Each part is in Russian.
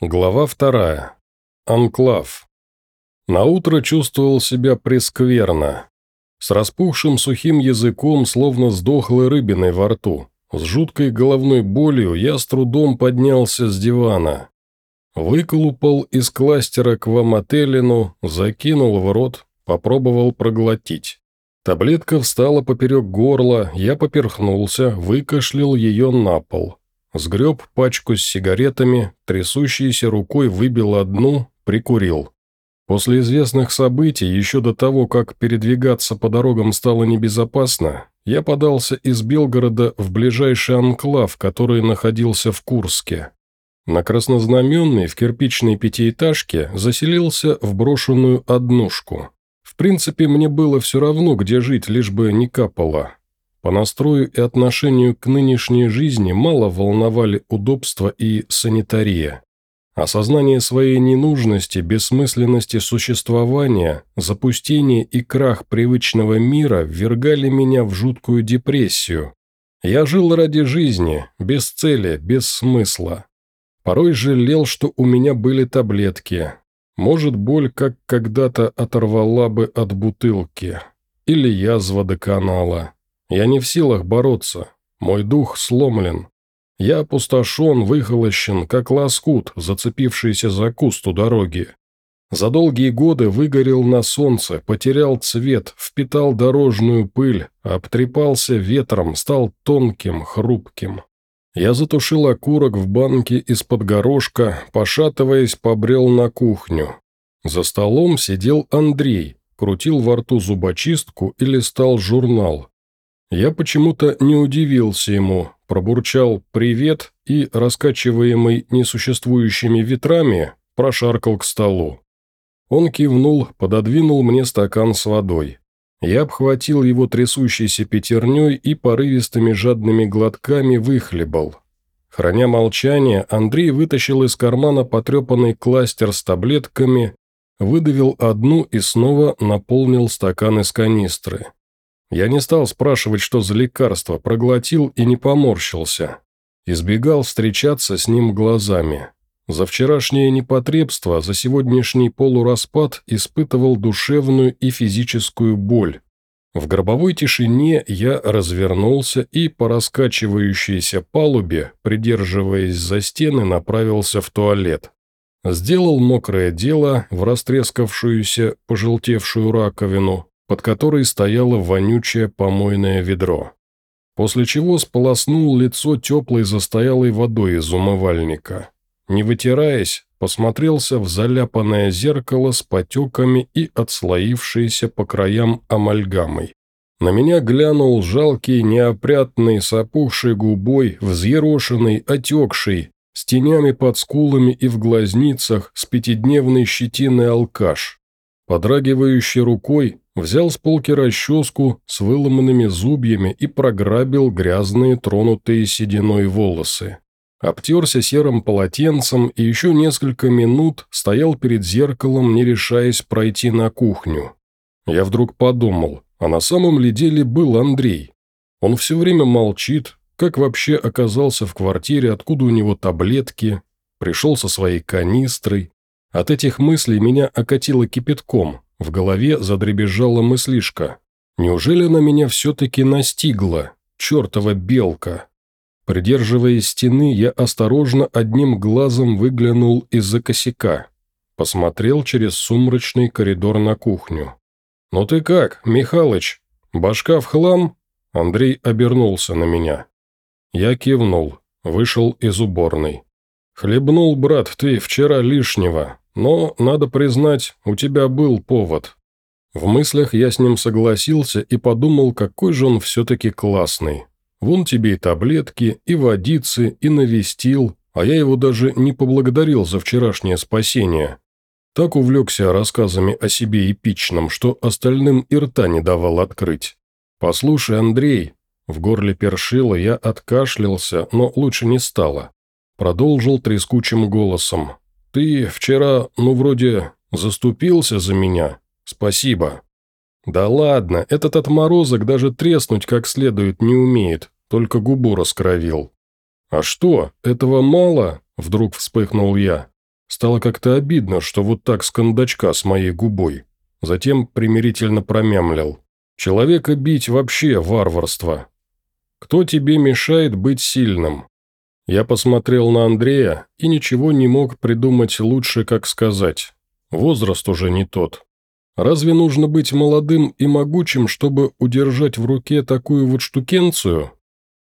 Глава вторая. Анклав. Наутро чувствовал себя прескверно. С распухшим сухим языком, словно с дохлой рыбиной во рту. С жуткой головной болью я с трудом поднялся с дивана. Выколупал из кластера квамотелину, закинул в рот, попробовал проглотить. Таблетка встала поперек горла, я поперхнулся, выкашлял ее на пол. Сгреб пачку с сигаретами, трясущейся рукой выбил одну, прикурил. После известных событий, еще до того, как передвигаться по дорогам стало небезопасно, я подался из Белгорода в ближайший анклав, который находился в Курске. На краснознаменной в кирпичной пятиэтажке заселился в брошенную однушку. В принципе, мне было все равно, где жить, лишь бы не капало. По настрою и отношению к нынешней жизни мало волновали удобства и санитария. Осознание своей ненужности, бессмысленности существования, запустение и крах привычного мира ввергали меня в жуткую депрессию. Я жил ради жизни, без цели, без смысла. Порой жалел, что у меня были таблетки. Может, боль, как когда-то оторвала бы от бутылки. Или язва до канала. Я не в силах бороться. Мой дух сломлен. Я опустошен, выхолощен, как лоскут, зацепившийся за куст у дороги. За долгие годы выгорел на солнце, потерял цвет, впитал дорожную пыль, обтрепался ветром, стал тонким, хрупким. Я затушил окурок в банке из-под горошка, пошатываясь, побрел на кухню. За столом сидел Андрей, крутил во рту зубочистку и листал журнал. Я почему-то не удивился ему, пробурчал «привет» и, раскачиваемый несуществующими ветрами, прошаркал к столу. Он кивнул, пододвинул мне стакан с водой. Я обхватил его трясущейся пятерней и порывистыми жадными глотками выхлебал. Храня молчание, Андрей вытащил из кармана потрепанный кластер с таблетками, выдавил одну и снова наполнил стакан из канистры. Я не стал спрашивать, что за лекарство, проглотил и не поморщился. Избегал встречаться с ним глазами. За вчерашнее непотребство, за сегодняшний полураспад испытывал душевную и физическую боль. В гробовой тишине я развернулся и по раскачивающейся палубе, придерживаясь за стены, направился в туалет. Сделал мокрое дело в растрескавшуюся, пожелтевшую раковину, под которой стояло вонючее помойное ведро. После чего сполоснул лицо теплой застоялой водой из умывальника. Не вытираясь, посмотрелся в заляпанное зеркало с потеками и отслоившейся по краям амальгамой. На меня глянул жалкий, неопрятный, с опухшей губой, взъерошенный, отекший, с тенями под скулами и в глазницах, с пятидневной щетиной алкаш. Подрагивающей рукой Взял с полки расческу с выломанными зубьями и програбил грязные, тронутые сединой волосы. Обтерся серым полотенцем и еще несколько минут стоял перед зеркалом, не решаясь пройти на кухню. Я вдруг подумал, а на самом ли деле был Андрей? Он все время молчит, как вообще оказался в квартире, откуда у него таблетки, пришел со своей канистрой. От этих мыслей меня окатило кипятком, в голове задребезжала мыслишка. Неужели она меня все-таки настигла? Чертова белка! Придерживаясь стены, я осторожно одним глазом выглянул из-за косяка. Посмотрел через сумрачный коридор на кухню. «Ну ты как, Михалыч? Башка в хлам?» Андрей обернулся на меня. Я кивнул, вышел из уборной. «Хлебнул, брат, ты вчера лишнего. Но, надо признать, у тебя был повод. В мыслях я с ним согласился и подумал, какой же он все-таки классный. Вон тебе и таблетки, и водицы, и навестил, а я его даже не поблагодарил за вчерашнее спасение. Так увлекся рассказами о себе эпичном, что остальным и рта не давал открыть. «Послушай, Андрей», в горле першило, я откашлялся, но лучше не стало. Продолжил трескучим голосом. «Ты вчера, ну, вроде, заступился за меня. Спасибо». «Да ладно, этот отморозок даже треснуть как следует не умеет, только губу раскровил». «А что, этого мало?» – вдруг вспыхнул я. Стало как-то обидно, что вот так с кондачка с моей губой. Затем примирительно промямлил. Человека бить вообще варварство. Кто тебе мешает быть сильным? Я посмотрел на Андрея и ничего не мог придумать лучше, как сказать. Возраст уже не тот. Разве нужно быть молодым и могучим, чтобы удержать в руке такую вот штукенцию?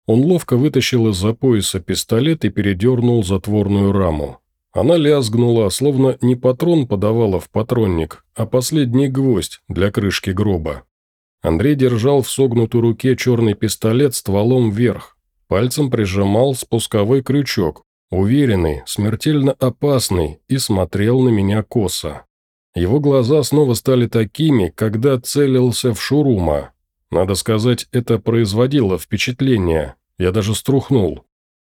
Он ловко вытащил из-за пояса пистолет и передернул затворную раму. Она лязгнула, словно не патрон подавала в патронник, а последний гвоздь для крышки гроба. Андрей держал в согнутой руке черный пистолет стволом вверх. Пальцем прижимал спусковой крючок, уверенный, смертельно опасный, и смотрел на меня косо. Его глаза снова стали такими, когда целился в Шурума. Надо сказать, это производило впечатление. Я даже струхнул.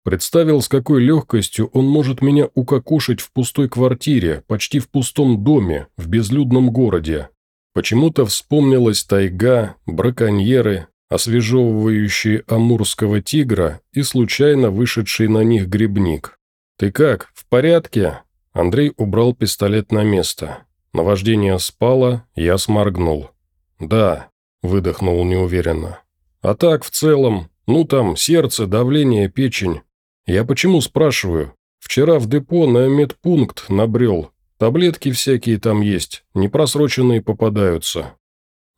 Представил, с какой легкостью он может меня укокошить в пустой квартире, почти в пустом доме, в безлюдном городе. Почему-то вспомнилась тайга, браконьеры, освежевывающие амурского тигра и случайно вышедший на них грибник. «Ты как, в порядке?» Андрей убрал пистолет на место. Наваждение спало, я сморгнул. «Да», – выдохнул неуверенно. «А так, в целом, ну там, сердце, давление, печень. Я почему спрашиваю? Вчера в депо на медпункт набрел, Таблетки всякие там есть, непросроченные попадаются».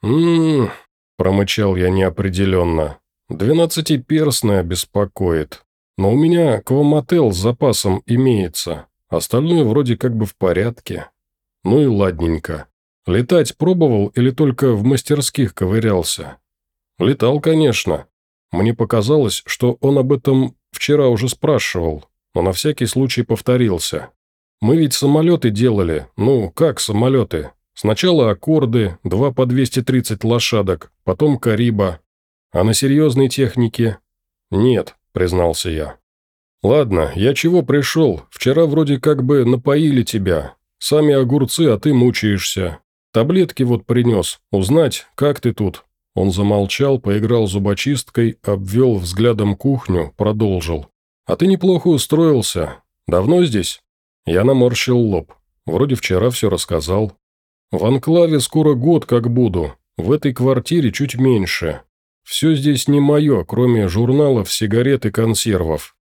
«М-м-м», промычал я неопределенно. «Двенадцатиперстная беспокоит. Но у меня квамотел с запасом имеется, остальное вроде как бы в порядке. Ну и ладненько. Летать пробовал или только в мастерских ковырялся?» «Летал, конечно. Мне показалось, что он об этом вчера уже спрашивал, но на всякий случай повторился. Мы ведь самолеты делали. Ну, как самолеты? Сначала аккорды, два по 230 лошадок, потом Кариба. А на серьезной технике? Нет, признался я. Ладно, я чего пришел? Вчера вроде как бы напоили тебя. Сами огурцы, а ты мучаешься. Таблетки вот принес. Узнать, как ты тут?» Он замолчал, поиграл зубочисткой, обвел взглядом кухню, продолжил. «А ты неплохо устроился. Давно здесь?» Я наморщил лоб. Вроде вчера все рассказал. В анклаве скоро год как буду. В этой квартире чуть меньше. Все здесь не мое, кроме журналов, сигарет и консервов.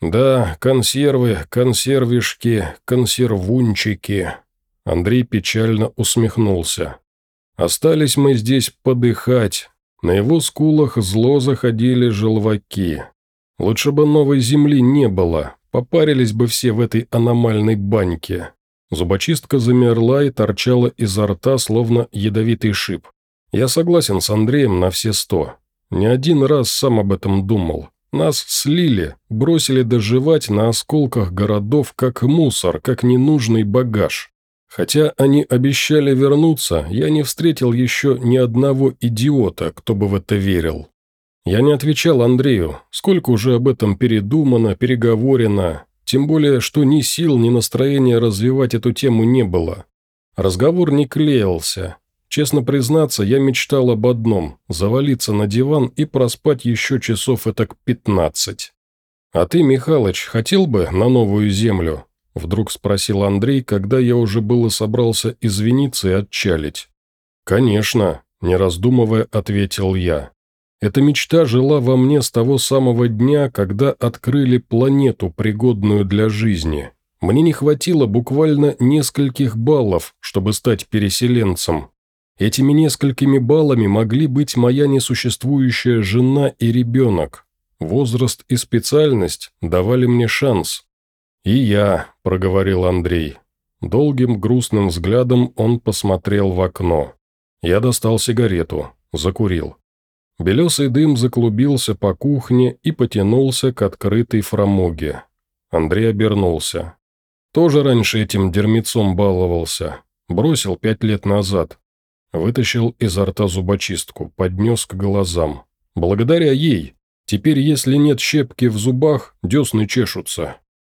Да, консервы, консервишки, консервунчики. Андрей печально усмехнулся. Остались мы здесь подыхать. На его скулах зло заходили желваки. Лучше бы новой земли не было, Попарились бы все в этой аномальной баньке. Зубочистка замерла и торчала изо рта, словно ядовитый шип. Я согласен с Андреем на все сто. Не один раз сам об этом думал. Нас слили, бросили доживать на осколках городов как мусор, как ненужный багаж. Хотя они обещали вернуться, я не встретил еще ни одного идиота, кто бы в это верил. Я не отвечал Андрею, сколько уже об этом передумано, переговорено, тем более, что ни сил, ни настроения развивать эту тему не было. Разговор не клеился. Честно признаться, я мечтал об одном – завалиться на диван и проспать еще часов этак пятнадцать. «А ты, Михалыч, хотел бы на новую землю?» – вдруг спросил Андрей, когда я уже было собрался извиниться и отчалить. «Конечно», – не раздумывая, ответил я. Эта мечта жила во мне с того самого дня, когда открыли планету, пригодную для жизни. Мне не хватило буквально нескольких баллов, чтобы стать переселенцем. Этими несколькими баллами могли быть моя несуществующая жена и ребенок. Возраст и специальность давали мне шанс. «И я», – проговорил Андрей. Долгим грустным взглядом он посмотрел в окно. Я достал сигарету, закурил. Белесый дым заклубился по кухне и потянулся к открытой фрамуге. Андрей обернулся. Тоже раньше этим дермицом баловался. Бросил пять лет назад. Вытащил изо рта зубочистку, поднес к глазам. Благодаря ей. Теперь, если нет щепки в зубах, десны чешутся.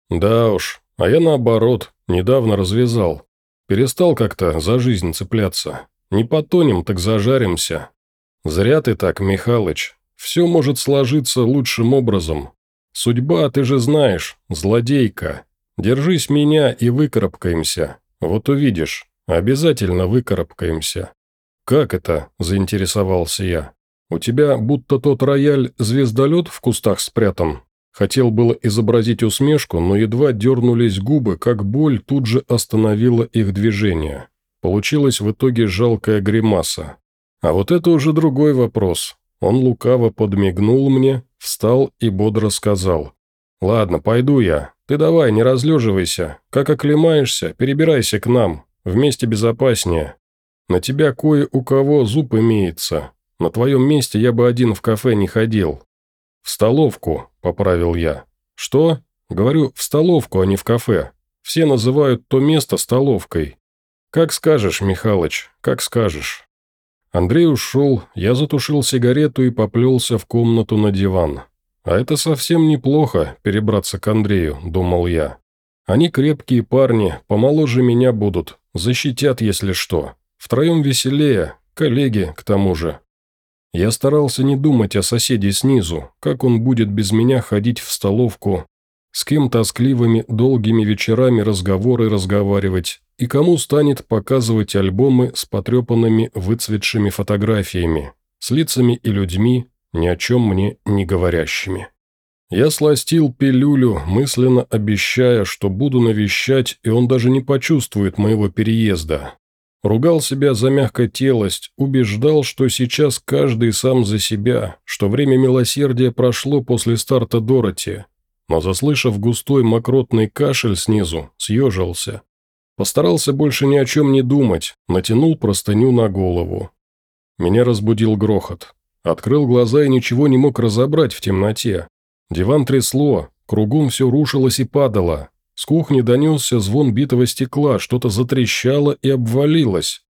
Да уж, а я наоборот, недавно развязал. Перестал как-то за жизнь цепляться. Не потонем, так зажаримся. «Зря ты так, Михалыч. Все может сложиться лучшим образом. Судьба, ты же знаешь, злодейка. Держись меня и выкарабкаемся. Вот увидишь, обязательно выкарабкаемся». «Как это?» – заинтересовался я. «У тебя будто тот рояль-звездолет в кустах спрятан?» Хотел было изобразить усмешку, но едва дернулись губы, как боль тут же остановила их движение. Получилась в итоге жалкая гримаса. А вот это уже другой вопрос. Он лукаво подмигнул мне, встал и бодро сказал. «Ладно, пойду я. Ты давай, не разлеживайся. Как оклемаешься, перебирайся к нам. Вместе безопаснее. На тебя кое у кого зуб имеется. На твоем месте я бы один в кафе не ходил». «В столовку», – поправил я. «Что?» «Говорю, в столовку, а не в кафе. Все называют то место столовкой». «Как скажешь, Михалыч, как скажешь». Андрей ушел, я затушил сигарету и поплелся в комнату на диван. «А это совсем неплохо, перебраться к Андрею», – думал я. «Они крепкие парни, помоложе меня будут, защитят, если что. Втроем веселее, коллеги, к тому же». Я старался не думать о соседе снизу, как он будет без меня ходить в столовку, с кем тоскливыми долгими вечерами разговоры разговаривать, и кому станет показывать альбомы с потрепанными выцветшими фотографиями, с лицами и людьми, ни о чем мне не говорящими. Я сластил пилюлю, мысленно обещая, что буду навещать, и он даже не почувствует моего переезда. Ругал себя за мягкотелость, убеждал, что сейчас каждый сам за себя, что время милосердия прошло после старта Дороти. Но, заслышав густой мокротный кашель снизу, съежился. Постарался больше ни о чем не думать, натянул простыню на голову. Меня разбудил грохот. Открыл глаза и ничего не мог разобрать в темноте. Диван трясло, кругом все рушилось и падало. С кухни донесся звон битого стекла, что-то затрещало и обвалилось.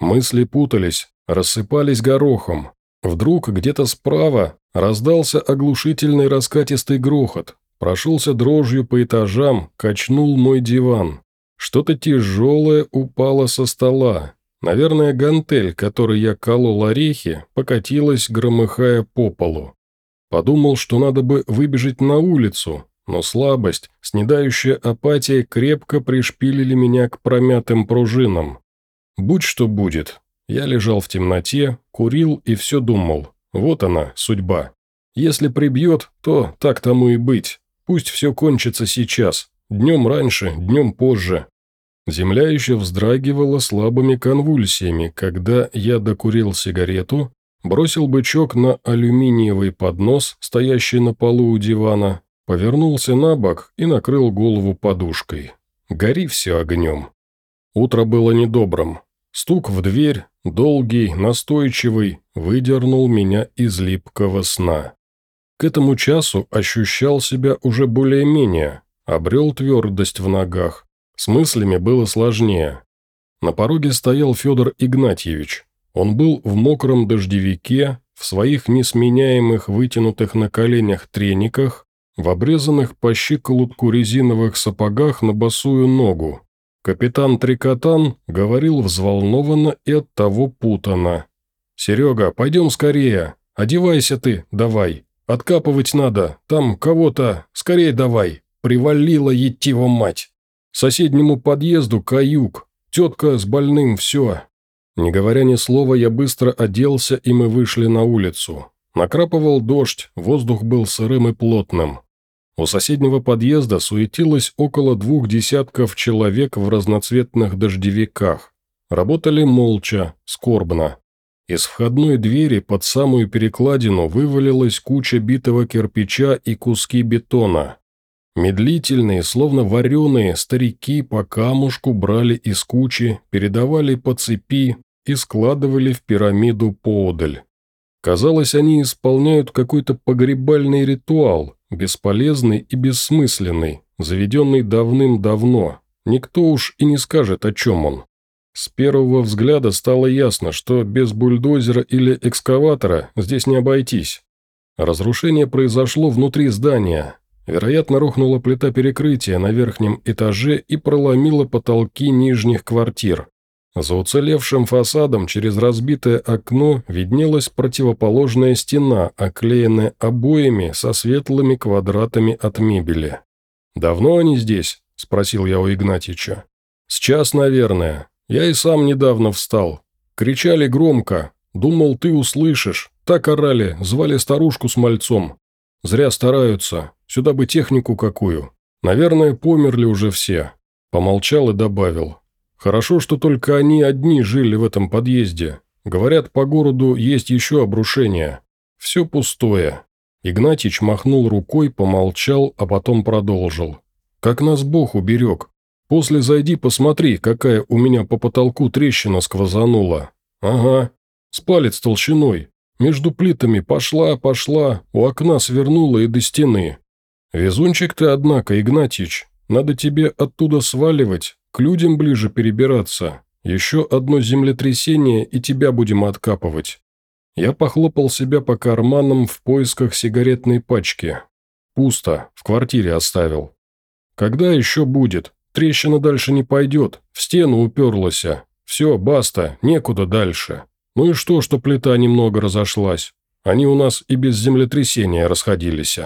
Мысли путались, рассыпались горохом. Вдруг где-то справа раздался оглушительный раскатистый грохот. Прошелся дрожью по этажам, качнул мой диван. Что-то тяжелое упало со стола. Наверное, гантель, которой я колол орехи, покатилась, громыхая по полу. Подумал, что надо бы выбежать на улицу, но слабость, снедающая апатия крепко пришпилили меня к промятым пружинам. Будь что будет, я лежал в темноте, курил и все думал. Вот она, судьба. Если прибьет, то так тому и быть. Пусть все кончится сейчас. Днем раньше, днем позже. Земля еще вздрагивала слабыми конвульсиями, когда я докурил сигарету, бросил бычок на алюминиевый поднос, стоящий на полу у дивана, Повернулся на бок и накрыл голову подушкой. Гори все огнем. Утро было недобрым. Стук в дверь, долгий, настойчивый, выдернул меня из липкого сна. К этому часу ощущал себя уже более-менее, обрел твердость в ногах. С мыслями было сложнее. На пороге стоял Федор Игнатьевич. Он был в мокром дождевике, в своих несменяемых вытянутых на коленях трениках, в обрезанных по щиколотку резиновых сапогах на босую ногу. Капитан Трикотан говорил взволнованно и оттого путано. «Серега, пойдем скорее. Одевайся ты, давай. Откапывать надо. Там кого-то. Скорее давай. Привалила Етива мать. Соседнему подъезду каюк. Тетка с больным, все». Не говоря ни слова, я быстро оделся, и мы вышли на улицу. Накрапывал дождь, воздух был сырым и плотным. У соседнего подъезда суетилось около двух десятков человек в разноцветных дождевиках. Работали молча, скорбно. Из входной двери под самую перекладину вывалилась куча битого кирпича и куски бетона. Медлительные, словно вареные, старики по камушку брали из кучи, передавали по цепи и складывали в пирамиду поодаль. Казалось, они исполняют какой-то погребальный ритуал, бесполезный и бессмысленный, заведенный давным-давно. Никто уж и не скажет, о чем он. С первого взгляда стало ясно, что без бульдозера или экскаватора здесь не обойтись. Разрушение произошло внутри здания. Вероятно, рухнула плита перекрытия на верхнем этаже и проломила потолки нижних квартир. За уцелевшим фасадом через разбитое окно виднелась противоположная стена, оклеенная обоями со светлыми квадратами от мебели. «Давно они здесь?» –– спросил я у Игнатича. «С час, наверное. Я и сам недавно встал. Кричали громко. Думал, ты услышишь. Так орали, звали старушку с мальцом. Зря стараются. Сюда бы технику какую. Наверное, померли уже все». Помолчал и добавил. «Хорошо, что только они одни жили в этом подъезде. Говорят, по городу есть еще обрушение. Все пустое». Игнатич махнул рукой, помолчал, а потом продолжил. «Как нас Бог уберег. После зайди посмотри, какая у меня по потолку трещина сквозанула. Ага, с палец толщиной. Между плитами пошла, пошла, у окна свернула и до стены. Везунчик ты, однако, Игнатьич, надо тебе оттуда сваливать, к людям ближе перебираться. Еще одно землетрясение, и тебя будем откапывать. Я похлопал себя по карманам в поисках сигаретной пачки. Пусто, в квартире оставил. Когда еще будет? Трещина дальше не пойдет, в стену уперлась. Все, баста, некуда дальше. Ну и что, что плита немного разошлась? Они у нас и без землетрясения расходились.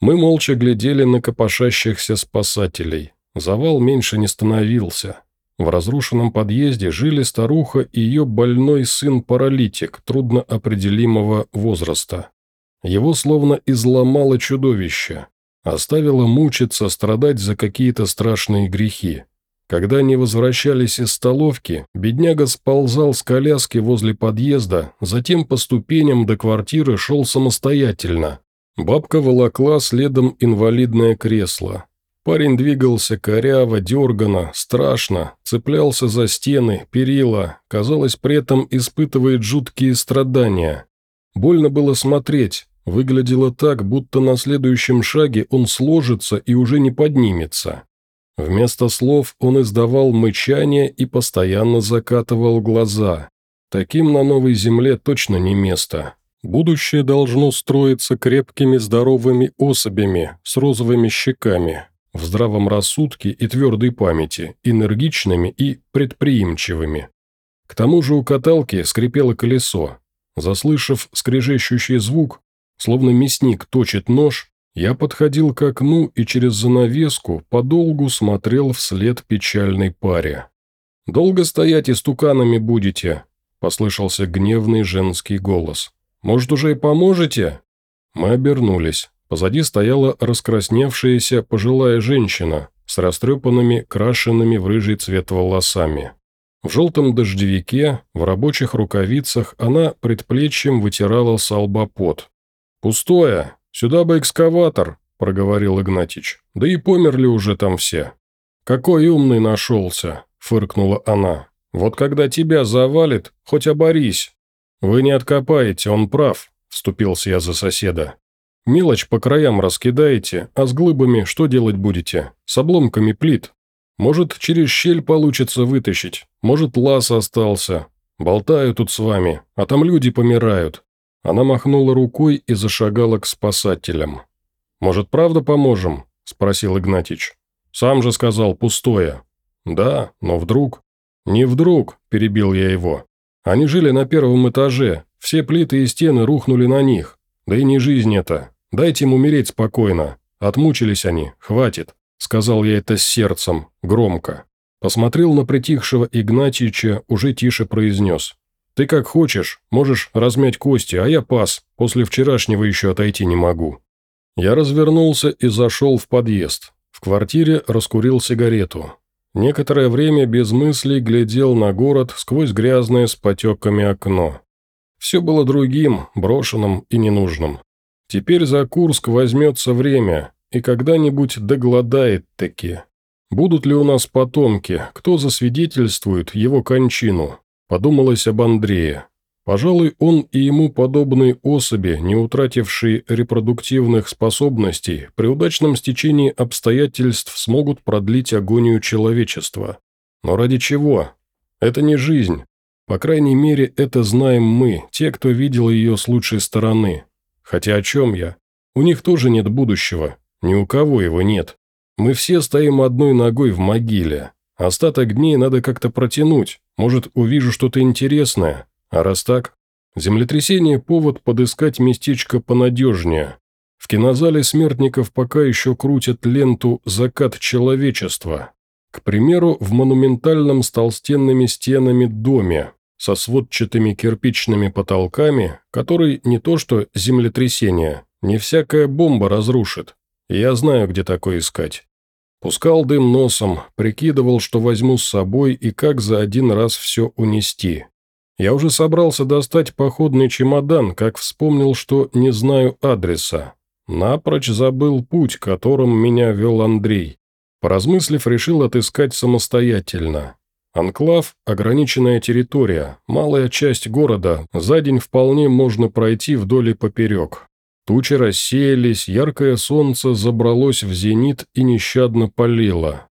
Мы молча глядели на копошащихся спасателей. Завал меньше не становился. В разрушенном подъезде жили старуха и ее больной сын-паралитик трудно определимого возраста. Его словно изломало чудовище. Оставила мучиться, страдать за какие-то страшные грехи. Когда они возвращались из столовки, бедняга сползал с коляски возле подъезда, затем по ступеням до квартиры шел самостоятельно. Бабка волокла следом инвалидное кресло. Парень двигался коряво, дергано, страшно, цеплялся за стены, перила, казалось, при этом испытывает жуткие страдания. Больно было смотреть, Выглядело так, будто на следующем шаге он сложится и уже не поднимется. Вместо слов он издавал мычание и постоянно закатывал глаза. Таким на новой земле точно не место. Будущее должно строиться крепкими здоровыми особями с розовыми щеками, в здравом рассудке и твердой памяти, энергичными и предприимчивыми. К тому же у каталки скрипело колесо. Заслышав скрежещущий звук, Словно мясник точит нож, я подходил к окну и через занавеску подолгу смотрел вслед печальной паре. «Долго стоять и стуканами будете?» – послышался гневный женский голос. «Может, уже и поможете?» Мы обернулись. Позади стояла раскрасневшаяся пожилая женщина с растрепанными, крашенными в рыжий цвет волосами. В желтом дождевике, в рабочих рукавицах она предплечьем вытирала с «Пустое. Сюда бы экскаватор», – проговорил Игнатич. «Да и померли уже там все». «Какой умный нашелся», – фыркнула она. «Вот когда тебя завалит, хоть оборись». «Вы не откопаете, он прав», – вступился я за соседа. «Мелочь по краям раскидаете, а с глыбами что делать будете? С обломками плит. Может, через щель получится вытащить, может, лаз остался. Болтаю тут с вами, а там люди помирают. Она махнула рукой и зашагала к спасателям. «Может, правда поможем?» – спросил Игнатич. «Сам же сказал, пустое». «Да, но вдруг...» «Не вдруг», – перебил я его. «Они жили на первом этаже, все плиты и стены рухнули на них. Да и не жизнь это. Дайте им умереть спокойно. Отмучились они, хватит», – сказал я это с сердцем, громко. Посмотрел на притихшего Игнатьича, уже тише произнес. Ты как хочешь, можешь размять кости, а я пас, после вчерашнего еще отойти не могу». Я развернулся и зашел в подъезд. В квартире раскурил сигарету. Некоторое время без мыслей глядел на город сквозь грязное с потеками окно. Все было другим, брошенным и ненужным. Теперь за Курск возьмется время, и когда-нибудь догладает таки. Будут ли у нас потомки, кто засвидетельствует его кончину? Подумалось об Андрее. Пожалуй, он и ему подобные особи, не утратившие репродуктивных способностей, при удачном стечении обстоятельств смогут продлить агонию человечества. Но ради чего? Это не жизнь. По крайней мере, это знаем мы, те, кто видел ее с лучшей стороны. Хотя о чем я? У них тоже нет будущего. Ни у кого его нет. Мы все стоим одной ногой в могиле. Остаток дней надо как-то протянуть, может, увижу что-то интересное. А раз так, землетрясение – повод подыскать местечко понадежнее. В кинозале смертников пока еще крутят ленту «Закат человечества». К примеру, в монументальном с толстенными стенами доме, со сводчатыми кирпичными потолками, который не то что землетрясение, не всякая бомба разрушит. Я знаю, где такое искать. Пускал дым носом, прикидывал, что возьму с собой и как за один раз все унести. Я уже собрался достать походный чемодан, как вспомнил, что не знаю адреса. Напрочь забыл путь, которым меня вел Андрей. Поразмыслив, решил отыскать самостоятельно. Анклав – ограниченная территория, малая часть города, за день вполне можно пройти вдоль и поперек. Тучи рассеялись, яркое солнце забралось в зенит и нещадно палило.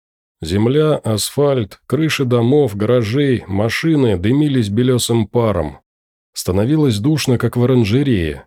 Земля, асфальт, крыши домов, гаражей, машины дымились белесым паром. Становилось душно, как в оранжерее.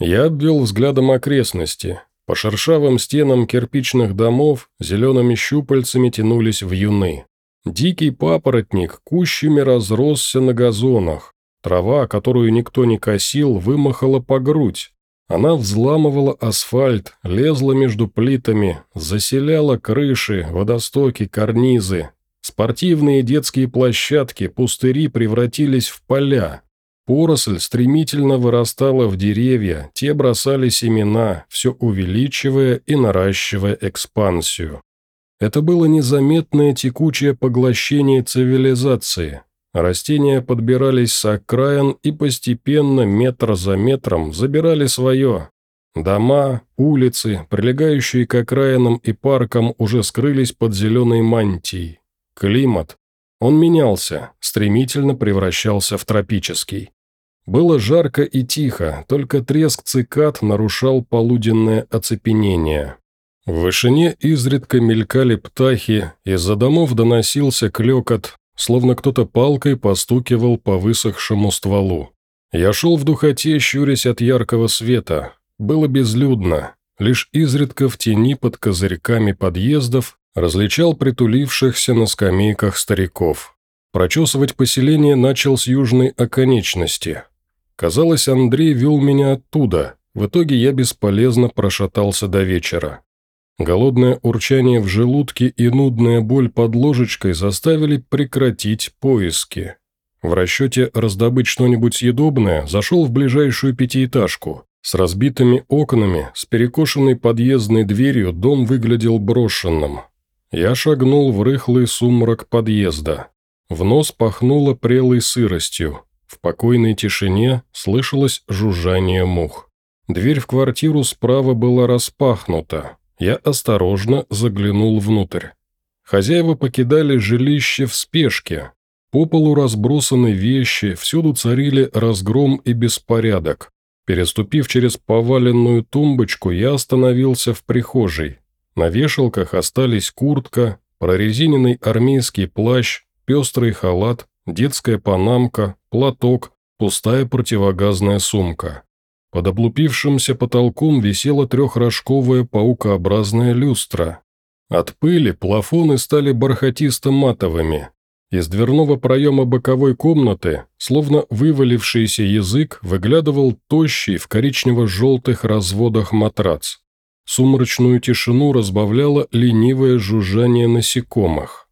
Я обвел взглядом окрестности. По шершавым стенам кирпичных домов зелеными щупальцами тянулись вьюны. Дикий папоротник кущами разросся на газонах. Трава, которую никто не косил, вымахала по грудь. Она взламывала асфальт, лезла между плитами, заселяла крыши, водостоки, карнизы. Спортивные детские площадки, пустыри превратились в поля. Поросль стремительно вырастала в деревья, те бросали семена, все увеличивая и наращивая экспансию. Это было незаметное текучее поглощение цивилизации. Растения подбирались с окраин и постепенно, метр за метром, забирали свое. Дома, улицы, прилегающие к окраинам и паркам, уже скрылись под зеленой мантией. Климат. Он менялся, стремительно превращался в тропический. Было жарко и тихо, только треск цикад нарушал полуденное оцепенение. В вышине изредка мелькали птахи, из-за домов доносился клекот, словно кто-то палкой постукивал по высохшему стволу. Я шел в духоте, щурясь от яркого света. Было безлюдно. Лишь изредка в тени под козырьками подъездов различал притулившихся на скамейках стариков. Прочесывать поселение начал с южной оконечности. Казалось, Андрей вел меня оттуда. В итоге я бесполезно прошатался до вечера. Голодное урчание в желудке и нудная боль под ложечкой заставили прекратить поиски. В расчете раздобыть что-нибудь съедобное зашел в ближайшую пятиэтажку. С разбитыми окнами, с перекошенной подъездной дверью дом выглядел брошенным. Я шагнул в рыхлый сумрак подъезда. В нос пахнуло прелой сыростью. В покойной тишине слышалось жужжание мух. Дверь в квартиру справа была распахнута. Я осторожно заглянул внутрь. Хозяева покидали жилище в спешке. По полу разбросаны вещи, всюду царили разгром и беспорядок. Переступив через поваленную тумбочку, я остановился в прихожей. На вешалках остались куртка, прорезиненный армейский плащ, пестрый халат, детская панамка, платок, пустая противогазная сумка. Под облупившимся потолком висела трехрожковая паукообразная люстра. От пыли плафоны стали бархатисто-матовыми. Из дверного проема боковой комнаты, словно вывалившийся язык, выглядывал тощий в коричнево-желтых разводах матрац. Сумрачную тишину разбавляло ленивое жужжание насекомых.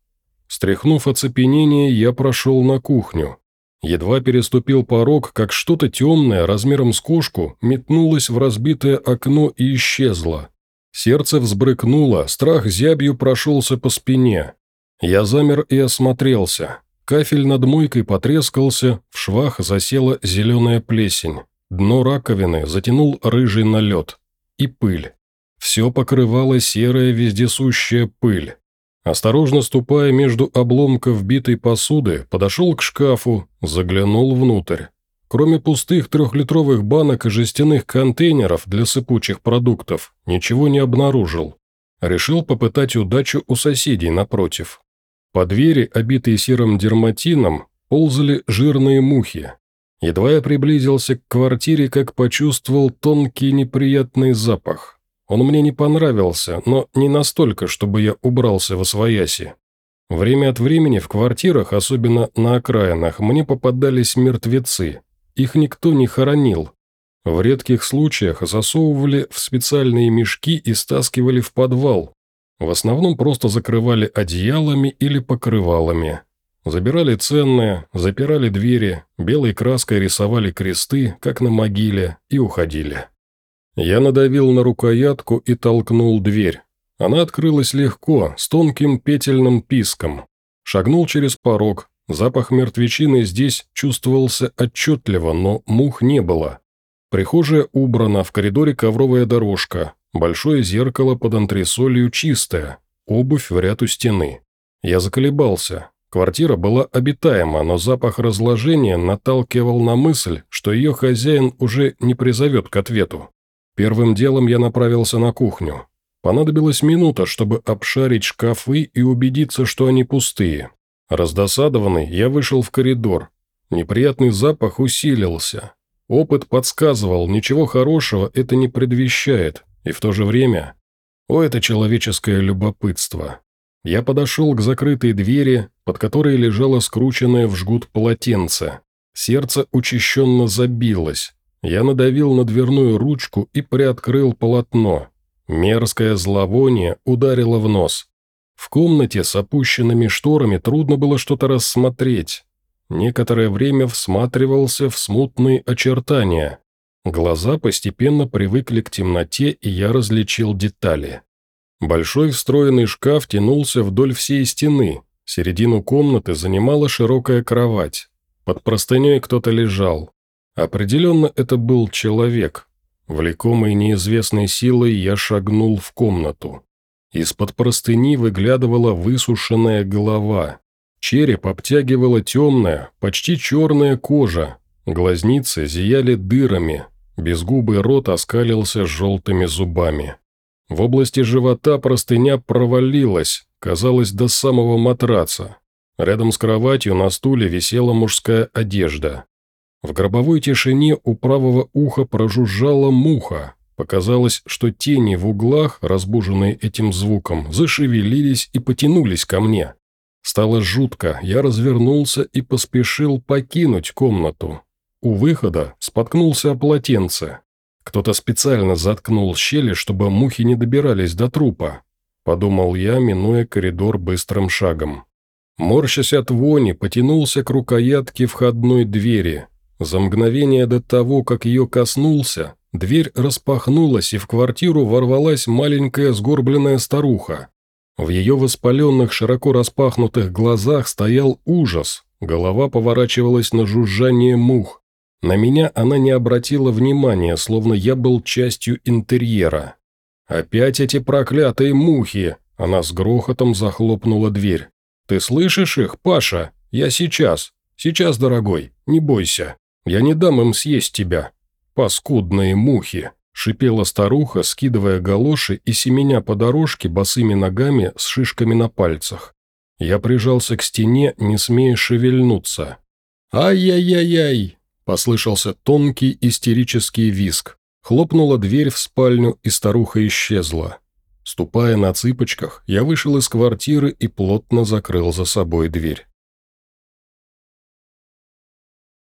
Стряхнув оцепенение, я прошел на кухню. Едва переступил порог, как что-то темное, размером с кошку, метнулось в разбитое окно и исчезло. Сердце взбрыкнуло, страх зябью прошелся по спине. Я замер и осмотрелся. Кафель над мойкой потрескался, в швах засела зеленая плесень. Дно раковины затянул рыжий налет. И пыль. Все покрывала серая вездесущая пыль. Осторожно ступая между обломков битой посуды, подошел к шкафу, заглянул внутрь. Кроме пустых трехлитровых банок и жестяных контейнеров для сыпучих продуктов, ничего не обнаружил. Решил попытать удачу у соседей напротив. По двери, обитой серым дерматином, ползали жирные мухи. Едва я приблизился к квартире, как почувствовал тонкий неприятный запах. Он мне не понравился, но не настолько, чтобы я убрался во свояси. Время от времени в квартирах, особенно на окраинах, мне попадались мертвецы. Их никто не хоронил. В редких случаях засовывали в специальные мешки и стаскивали в подвал. В основном просто закрывали одеялами или покрывалами. Забирали ценное, запирали двери, белой краской рисовали кресты, как на могиле, и уходили. Я надавил на рукоятку и толкнул дверь. Она открылась легко, с тонким петельным писком. Шагнул через порог. Запах мертвечины здесь чувствовался отчетливо, но мух не было. Прихожая убрана, в коридоре ковровая дорожка, большое зеркало под антресолью чистое, обувь в ряд у стены. Я заколебался, Квартира была обитаема, но запах разложения наталкивал на мысль, что ее хозяин уже не призовет к ответу. Первым делом я направился на кухню. Понадобилась минута, чтобы обшарить шкафы и убедиться, что они пустые. Раздосадованный, я вышел в коридор. Неприятный запах усилился. Опыт подсказывал, ничего хорошего это не предвещает, и в то же время... О, это человеческое любопытство. Я подошел к закрытой двери, под которой лежало скрученное в жгут полотенце. Сердце учащенно забилось. Я надавил на дверную ручку и приоткрыл полотно. Мерзкое зловоние ударило в нос. В комнате с опущенными шторами трудно было что-то рассмотреть. Некоторое время всматривался в смутные очертания. Глаза постепенно привыкли к темноте, и я различил детали. Большой встроенный шкаф тянулся вдоль всей стены. Середину комнаты занимала широкая кровать. Под простыней кто-то лежал. Определенно это был человек. Влекомый неизвестной силой я шагнул в комнату. Из-под простыни выглядывала высушенная голова. Череп обтягивала темная, почти черная кожа. Глазницы зияли дырами. Безгубый рот оскалился желтыми зубами. В области живота простыня провалилась, казалось, до самого матраца. Рядом с кроватью на стуле висела мужская одежда. В гробовой тишине у правого уха прожужжала муха. Показалось, что тени в углах, разбуженные этим звуком, зашевелились и потянулись ко мне. Стало жутко, я развернулся и поспешил покинуть комнату. У выхода споткнулся о полотенце. Кто-то специально заткнул щели, чтобы мухи не добирались до трупа. Подумал я, минуя коридор быстрым шагом. Морщась от вони, потянулся к рукоятке входной двери. За мгновение до того, как ее коснулся, дверь распахнулась, и в квартиру ворвалась маленькая сгорбленная старуха. В ее воспаленных, широко распахнутых глазах стоял ужас, голова поворачивалась на жужжание мух. На меня она не обратила внимания, словно я был частью интерьера. «Опять эти проклятые мухи!» Она с грохотом захлопнула дверь. «Ты слышишь их, Паша? Я сейчас. Сейчас, дорогой, не бойся. Я не дам им съесть тебя. Паскудные мухи!» Шипела старуха, скидывая галоши и семеня по дорожке босыми ногами с шишками на пальцах. Я прижался к стене, не смея шевельнуться. «Ай-яй-яй-яй!» Послышался тонкий истерический визг. Хлопнула дверь в спальню, и старуха исчезла. Ступая на цыпочках, я вышел из квартиры и плотно закрыл за собой дверь.